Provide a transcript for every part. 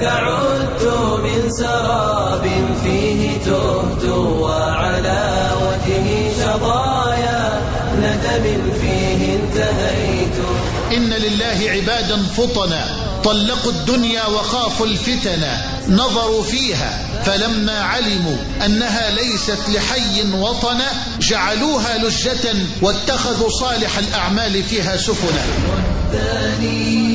كعدت من سراب فيه تهت وعلى وجهي شظايا ندم فيه انتهيت. إن لله عبادا فطنا طلقوا الدنيا وخافوا الفتنا نظروا فيها فلما علموا أنها ليست لحي وطنا جعلوها لجة واتخذوا صالح الأعمال فيها سفنا. وداني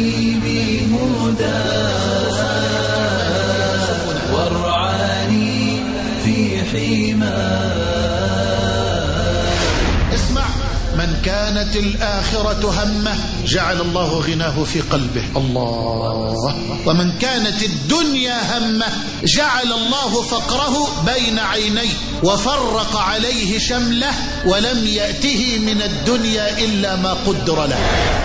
في حماه اسمع. من كانت الآخرة همة جعل الله غناه في قلبه. الله. ومن كانت الدنيا همة جعل الله فقره بين عينيه وفرق عليه شمله ولم يأته من الدنيا إلا ما قدر له.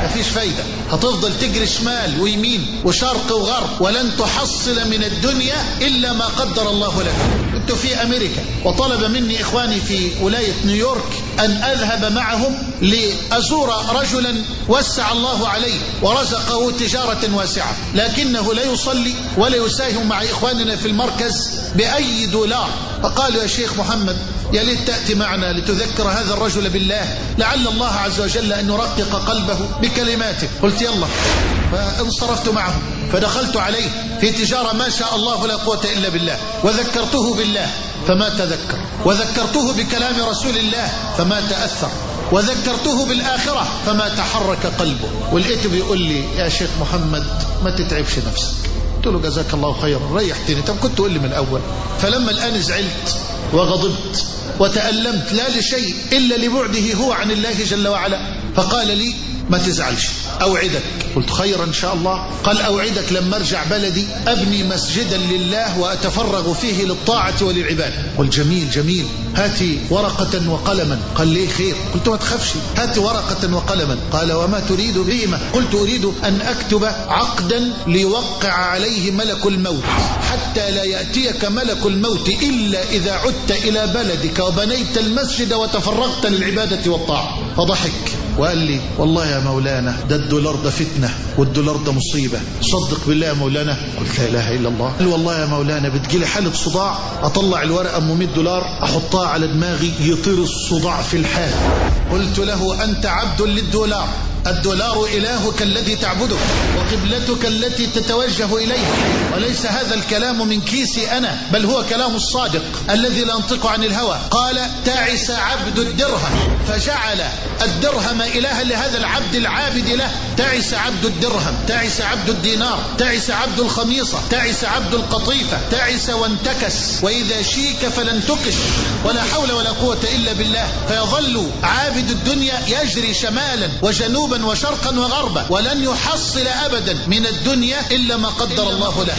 مفيش فايدة. هتفضل تجري شمال ويمين وشرق وغرب ولن تحصل من الدنيا إلا ما قدر الله لك. كنت في أمريكا وطلب مني إخواني في ولاية نيويورك أن أذهب معهم لأزور رجلا وسع الله عليه ورزقه تجارة واسعة لكنه لا يصلي ولا يساهم مع إخواننا في المركز بأي دولار. فقالوا يا شيخ محمد يا ليت تأتي معنا لتذكر هذا الرجل بالله. لعل الله عز وجل أن يرقق قلبه بكلماته. قلت يلا. فانصرفت معه فدخلت عليه في تجارة ما شاء الله لا قوة إلا بالله. وذكرته بالله فما تذكر. وذكرته بكلام رسول الله فما تأثر. وذكرته بالآخرة فما تحرك قلبه. ولقيته بيقول لي يا شيخ محمد ما تتعبش نفسك. قلت له جزاك الله خيرا. ريحتني. طب كنت تقول لي من الأول. فلما الآن زعلت وغضبت وتألمت لا لشيء إلا لبعده هو عن الله جل وعلا. فقال لي ما تزعلش. أوعدك. قلت خيرا إن شاء الله. قال أوعدك لما أرجع بلدي أبني مسجدا لله وأتفرغ فيه للطاعة وللعبادة. قلت جميل جميل. هاتي ورقة وقلما. قال لي خير؟ قلت ما تخافش. هاتي ورقة وقلما. قال وما تريد بهما. قلت أريد أن أكتب عقدا ليوقع عليه ملك الموت. حتى لا يأتيك ملك الموت إلا إذا عدت إلى بلدك وبنيت المسجد وتفرغت للعبادة والطاعة. فضحك. وقال لي والله يا مولانا ده الدولار ده فتنة والدولار ده مصيبة. صدق بالله يا مولانا. قلت لا إله إلا الله. قال والله يا مولانا بتجيلي حالة صداع أطلع الورقة أم 100 دولار أحطها على دماغي يطير الصداع في الحال. قلت له أنت عبد للدولار. الدولار إلهك الذي تعبده وقبلتك التي تتوجه إليها. وليس هذا الكلام من كيسي أنا بل هو كلام الصادق الذي لا ينطق عن الهوى. قال تعس عبد الدرهم. فجعل الدرهم إلها لهذا العبد العابد له. تعس عبد الدرهم تعس عبد الدينار تعس عبد الخميصة تعس عبد القطيفة تعس وانتكس. وإذا شيك فلن تكش. ولا حول ولا قوة إلا بالله. فيظل عابد الدنيا يجري شمالا وجنوبا وشرقا وغربا ولن يحصل أبدا من الدنيا إلا ما قدر الله له.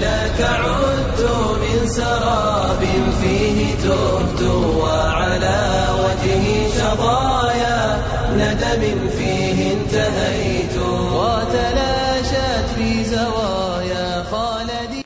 لك عدت من سراب فيه تهت وعلى وجهي شظايا ندم فيه انتهيت.